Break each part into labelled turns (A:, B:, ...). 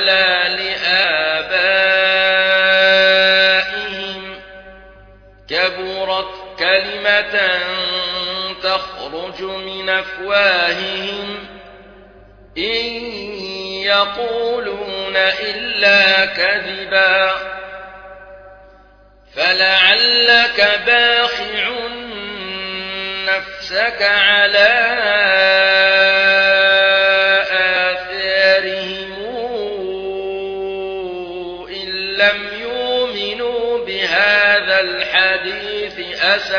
A: ولا لآبائهم كبرت كلمة تخرج من أفواههم إن يقولون إلا كذبا فلعلك باخع نفسك على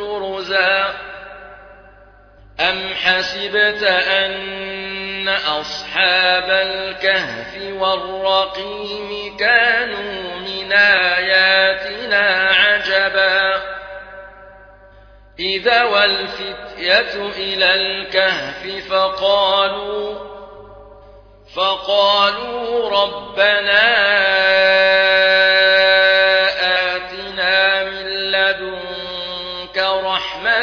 A: جرزا أم حسبت أن أصحاب الكهف والرقيم كانوا من آياتنا عجبا إذا والفتية إلى الكهف فقالوا فقالوا ربنا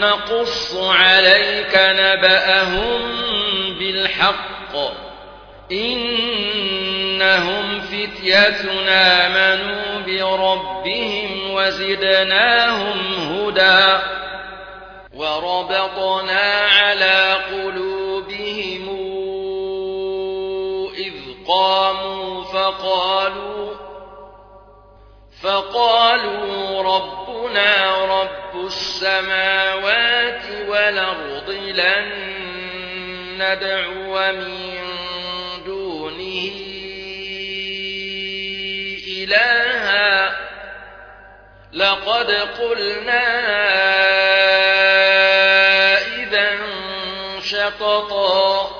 A: نقص عليك نبأهم بالحق. إنهم فتيتنا آمنوا بربهم وزدناهم هدى. وربطنا على قلوبهم إذ قاموا فقالوا فقالوا ربنا رب السماوات والأرض لن ندعو من دونه إلها. لقد قلنا إذا شططا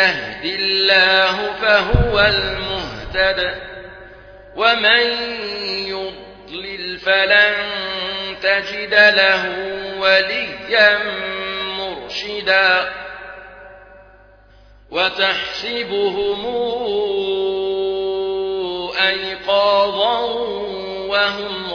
A: يهد الله فهو المهتد ومن يضلل فلن تجد له وليا مرشدا وتحسبهم أيقاظا وهم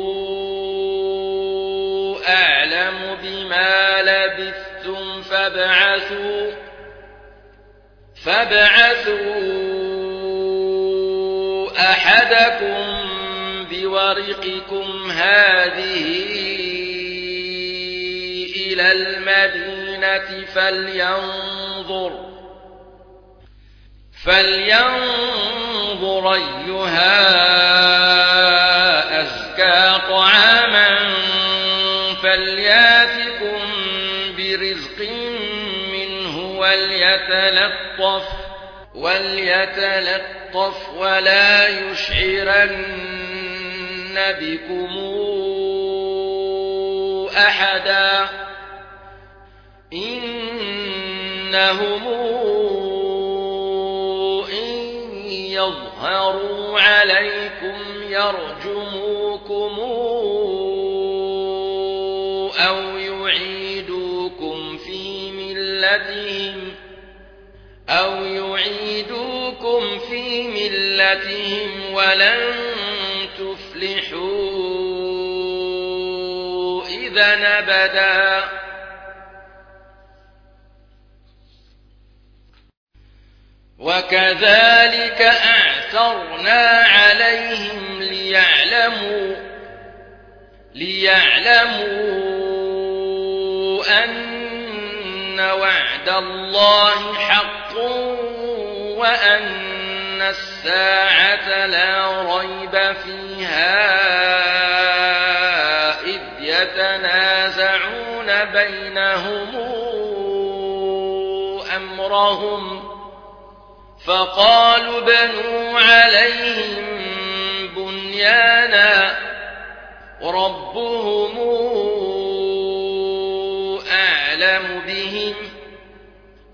A: فابعثوا فابعثوا أحدكم بورقكم هذه إلى المدينة فلينظر فلينظر أيها وليتلطف وليتلطف ولا يشعرن بكم أحدا. إنهم إن يظهروا عليكم يرجموكم أو يعيدوكم في ملتهم أو يعيدوكم في ملتهم ولن تفلحوا إذا نبدا وكذلك أعثرنا عليهم ليعلموا ليعلموا أن وعد الله حق وأن الساعة لا ريب فيها إذ يتنازعون بينهم أمرهم فقالوا بنوا عليهم بنيانا ربهم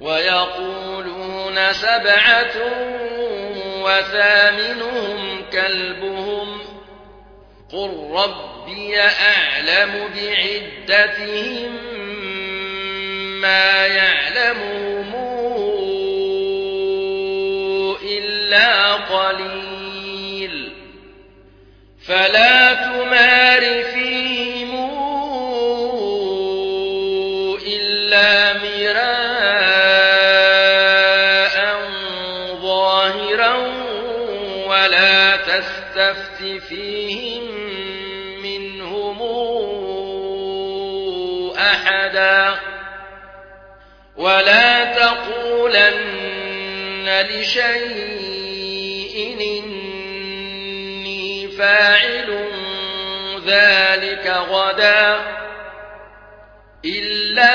A: ويقولون سبعة وثامنهم كلبهم قل ربي أعلم بعدتهم ما يعلمهم إلا قليل فلا تمار فيهم فيهم منهم أحدا. ولا تقولن لشيء إني فاعل ذلك غدا إلا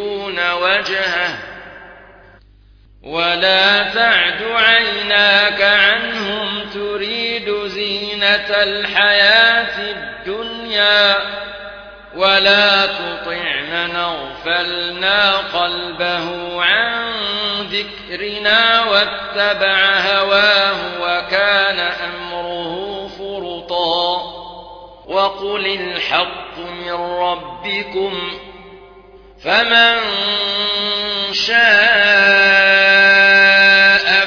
A: وجهه. ولا تعد عيناك عنهم تريد زينة الحياة الدنيا. ولا تطع من اغفلنا قلبه عن ذكرنا واتبع هواه وكان أمره فرطا. وقل الحق من ربكم فمن شاء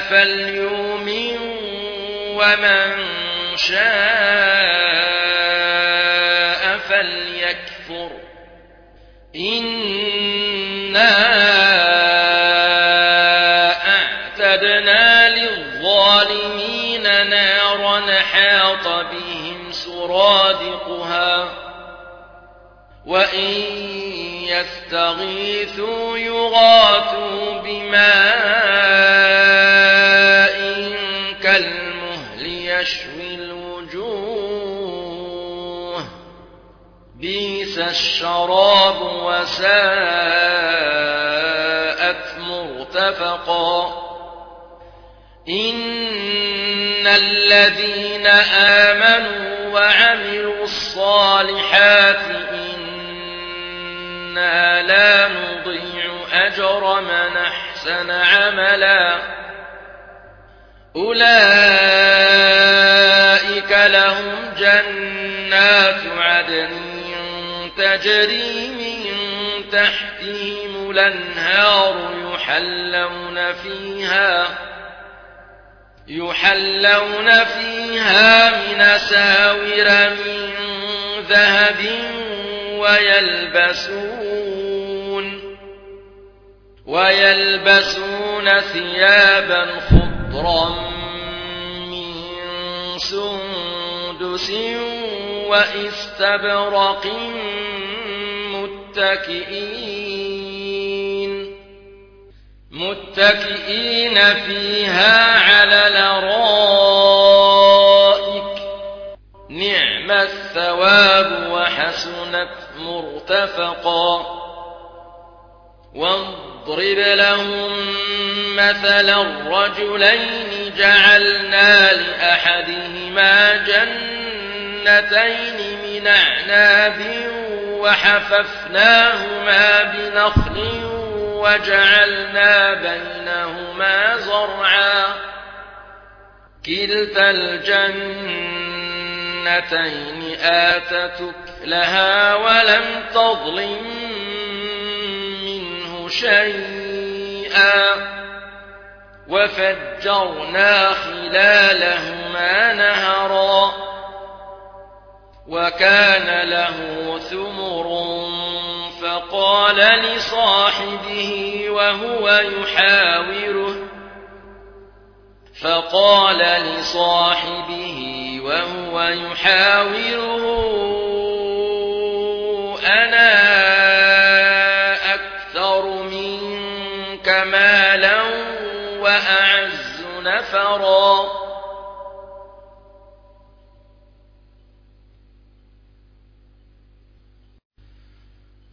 A: فليؤمن ومن شاء فليكفر إنا أعتدنا للظالمين نارا حاط بهم سرادقها وإن يستغيثوا يغاثوا بماء كالمهل يشوي الوجوه. بيس الشراب وساءت مرتفقا. إن الذين آمنوا أحسن عملا. أولئك لهم جنات عدن تجري من تحتهم الأنهار يحلون فيها يحلون فيها من ساور من ذهب ويلبسون ويلبسون ثيابا خضرا من سندس وإستبرق متكئين. متكئين فيها على الأرائك. نعم الثواب وحسنت مرتفقا. واضرب لهم مثلا الرجلين جعلنا لأحدهما جنتين من أعناب وحففناهما بنخل وجعلنا بينهما زرعا. كلتا الجنتين آتتك لها ولم تظلم شيئا وفجرنا خلالهما نهرا وكان له ثمر فقال لصاحبه وهو يحاوره فقال لصاحبه وهو يحاوره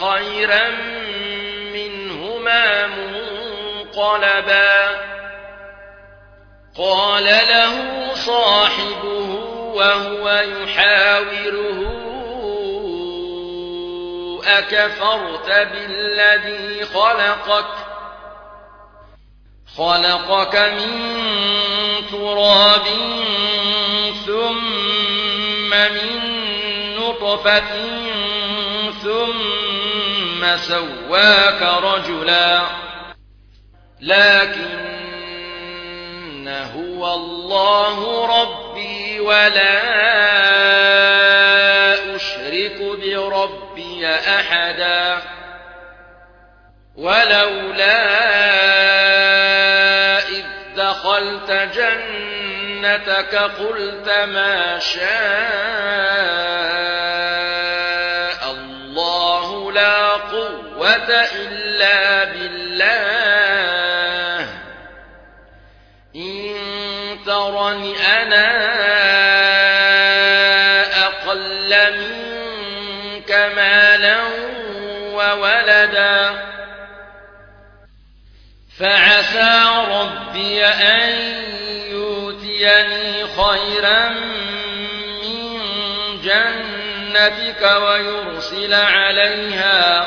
A: خيرا منهما منقلبا. قال له صاحبه وهو يحاوره أكفرت بالذي خلقك؟ خلقك من تراب ثم من نطفة سواك رجلا لكن هو الله ربي ولا أشرك بربي أحدا. ولولا إذ دخلت جنتك قلت ما شاء إلا بالله. إن ترني أنا أقل منك مالا وولدا. فعسى ربي أن يؤتيني خيرا من جنتك ويرسل عليها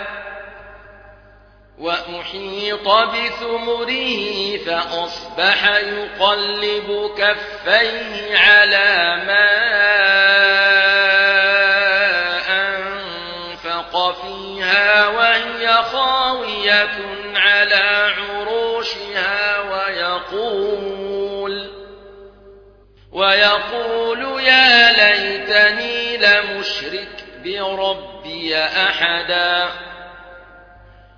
A: وأحيط بثمره فأصبح يقلب كفيه على ما أنفق فيها وهي خاوية على عروشها ويقول ويقول يا ليتني لمشرك بربي أحدا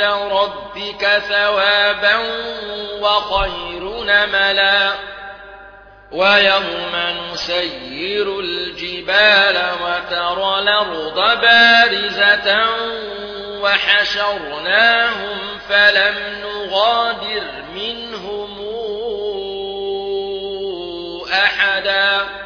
A: ربك ثوابا وخير نملا. ويوم نسير الجبال وترى الأرض بارزة وحشرناهم فلم نغادر منهم أحدا.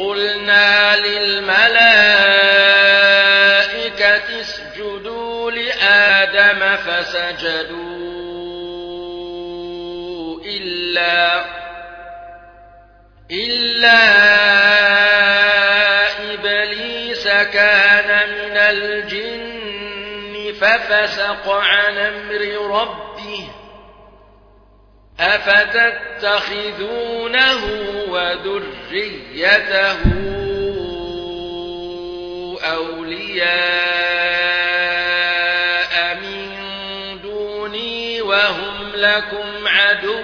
A: قلنا للملائكة اسجدوا لآدم فسجدوا إلا إلا إبليس كان من الجن ففسق عن أمر ربه أفتتخذونه وذريته أولياء من دوني وهم لكم عدو.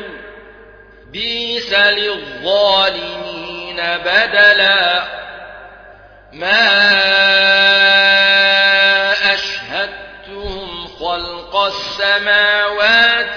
A: بيس للظالمين بدلا. ما أشهدتهم خلق السماوات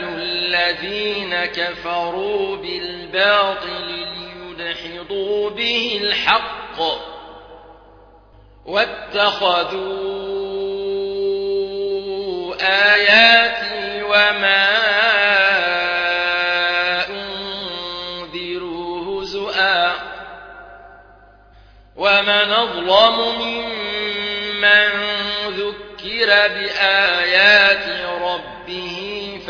A: الذين كفروا بالباطل ليدحضوا به الحق واتخذوا آياتي وما أنذروا هزؤا ومن أظلم ممن ذكر بآيات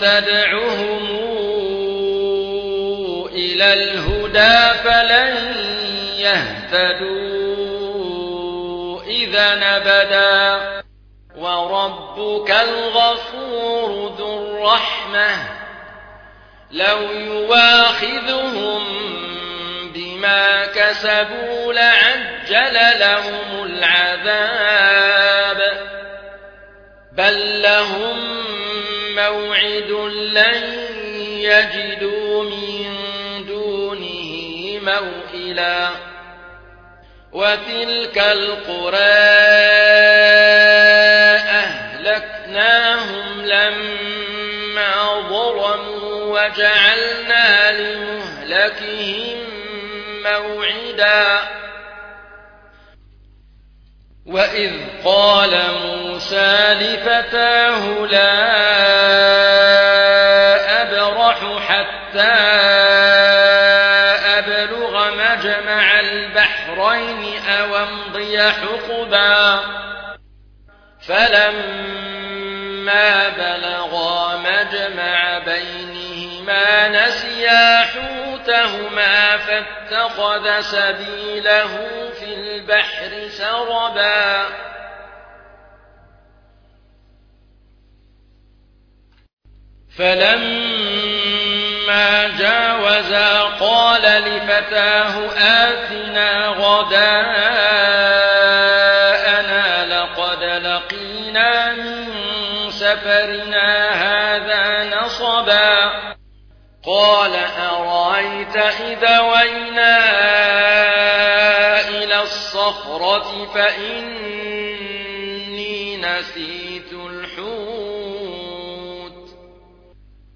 A: تدعهم إلى الهدى فلن يهتدوا. إذا نبدا وربك الغفور ذو الرحمة. لو يواخذهم بما كسبوا لعجل لهم العذاب. بل لهم موعد لن يجدوا من دونه موئلا. وتلك القرى أهلكناهم لما ظلموا وجعلنا لمهلكهم موعدا. وإذ قال موسى لفتاه لا أبرح حتى أبلغ مجمع البحرين أو أمضي حقبا. فلما بلغا مجمع بينهما نسيا حوتهما فاتخذ سبيله في البحر سربا. فلما جاوزا قال لفتاه آتنا غداءنا لقد لقينا من سفرنا هذا نصبا. قال أرأيت إذا وينا إلى الصخرة فإني نسيت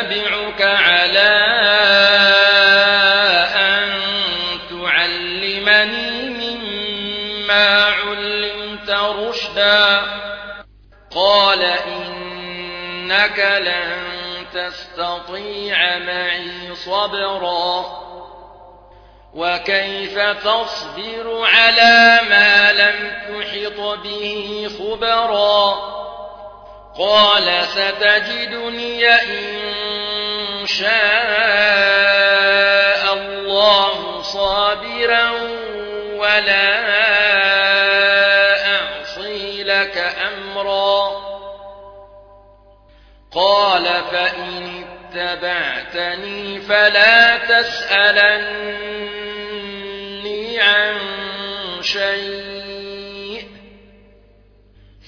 A: أتبعك على أن تعلمني مما علمت رشدا. قال إنك لن تستطيع معي صبرا. وكيف تصبر على ما لم تحط به خبرا؟ قال ستجدني إن شاء الله صابرا ولا أعصي لك أمرا. قال فإن اتبعتني فلا تسألن شيء.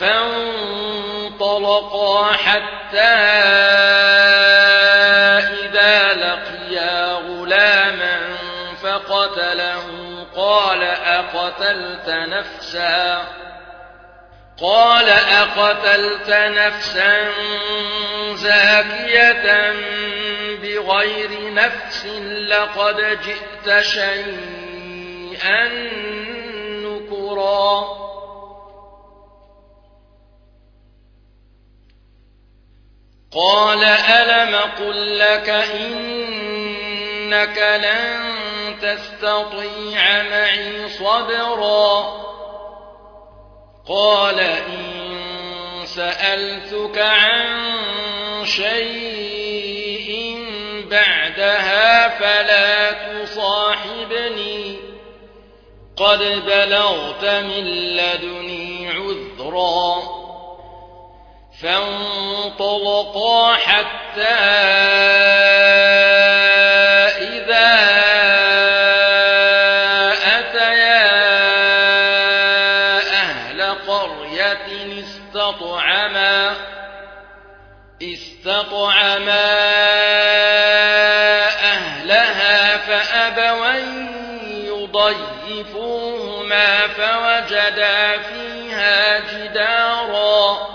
A: فانطلقا حتى إذا لقيا غلاما فقتله. قال أقتلت نفسا؟ قال أقتلت نفسا زاكية بغير نفس لقد جئت شيئا نكرا. قال ألم قل لك إنك لن تستطيع معي صبرا قال إن سألتك عن شيء بعدها فلا تصاحبني قد بلغت من لدني عذرا فانطلقا حتى استطعما أهلها فأبوا يضيفوهما فوجدا فيها جدارا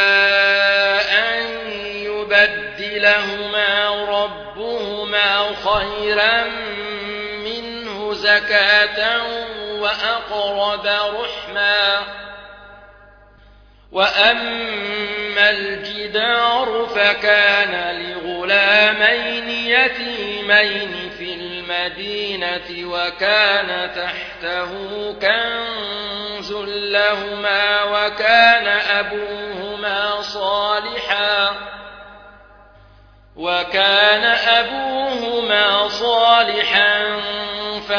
A: وأقرب رحما. وأما الجدار فكان لغلامين يتيمين في المدينة وكان تحته كنز لهما وكان أبوهما صالحا. وكان أبوهما صالحا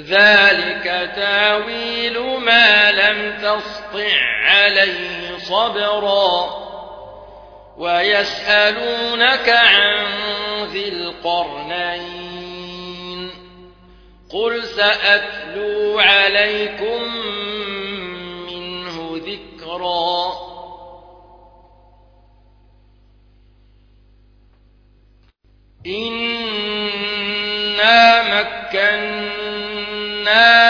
A: ذلك تاويل ما لم تسطع عليه صبرا. ويسألونك عن ذي القرنين. قل سأتلو عليكم منه ذكرا. إنا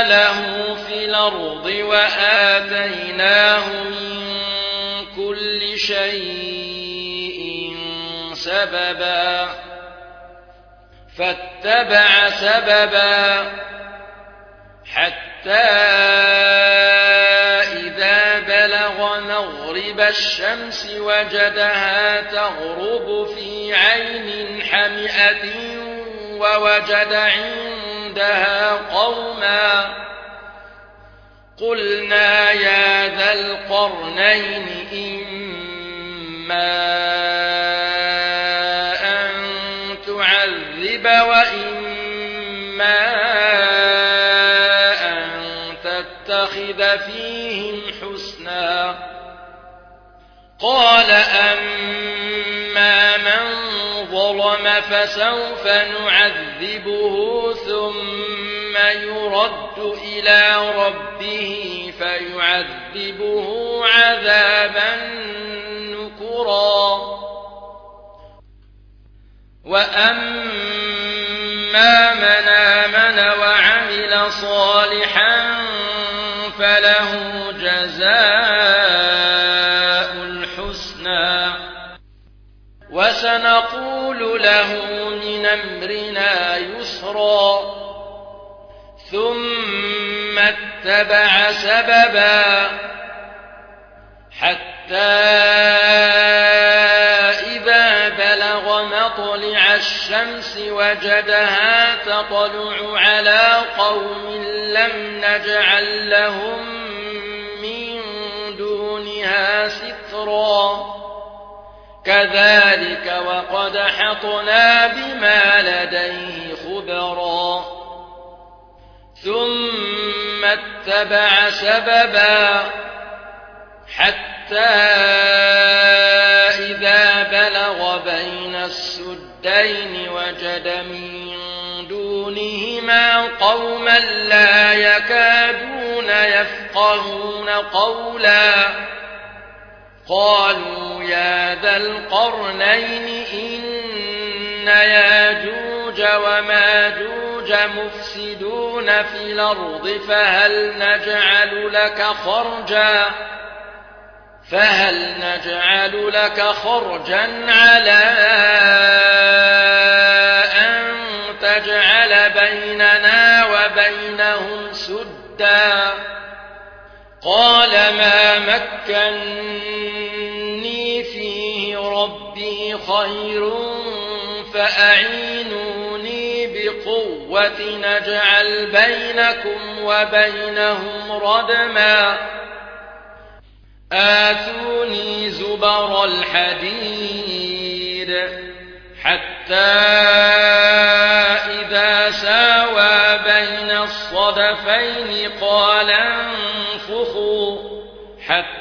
A: له في الأرض وآتيناه من كل شيء سببا فاتبع سببا حتى إذا بلغ مغرب الشمس وجدها تغرب في عين حمئة ووجد عندها قوما قلنا يا ذا القرنين إما أن تعذب وإما أن تتخذ فيهم حسنا قال أما ظلم فسوف نعذبه ثم يرد إلى ربه فيعذبه عذابا نكرا. وأما من آمن وعمل صالحا فله جزاء الحسنى. وسنقول له من أمرنا يسرا. ثم اتبع سببا حتى إذا بلغ مطلع الشمس وجدها تطلع على قوم لم نجعل لهم من دونها سترا. كذلك وقد حطنا بما لديه خبرا. ثم اتبع سببا حتى إذا بلغ بين السدين وجد من دونهما قوما لا يكادون يفقهون قولا. قالوا يا ذا القرنين إن ياجوج وماجوج مفسدون في الأرض فهل نجعل لك خرجا؟ فهل نجعل لك خرجا على أن تجعل بيننا وبينهم سدا؟ قال ما مكني خير فأعينوني بقوة نجعل بينكم وبينهم ردما. آتوني زبر الحديد حتى إذا ساوى بين الصدفين قال انفخوا حتى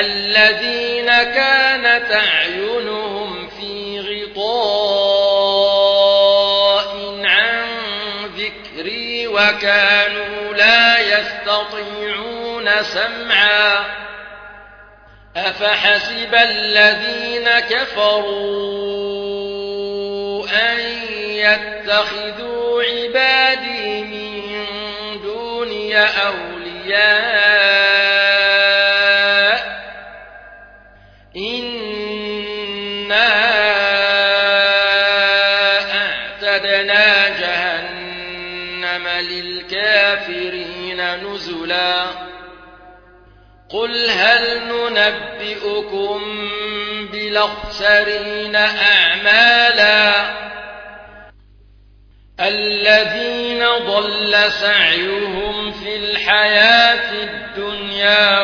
A: الذين كانت أعينهم في غطاء عن ذكري وكانوا لا يستطيعون سمعا. أفحسب الذين كفروا أن يتخذوا عبادي من دوني أولياء إنا أعتدنا جهنم للكافرين نزلا قل هل ننبئكم بالاخسرين أعمالا الذين ضل سعيهم في الحياة الدنيا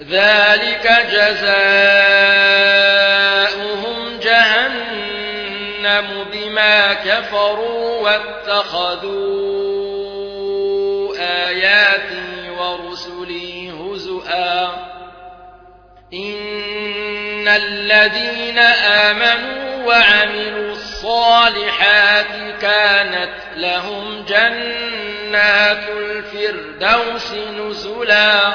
A: ذلك جزاؤهم جهنم بما كفروا واتخذوا آياتي ورسلي هزؤا. إن الذين آمنوا وعملوا الصالحات كانت لهم جنات الفردوس نزلا.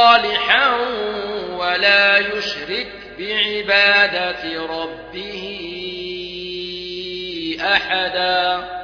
A: صالحا ولا يشرك بعبادة ربه أحدا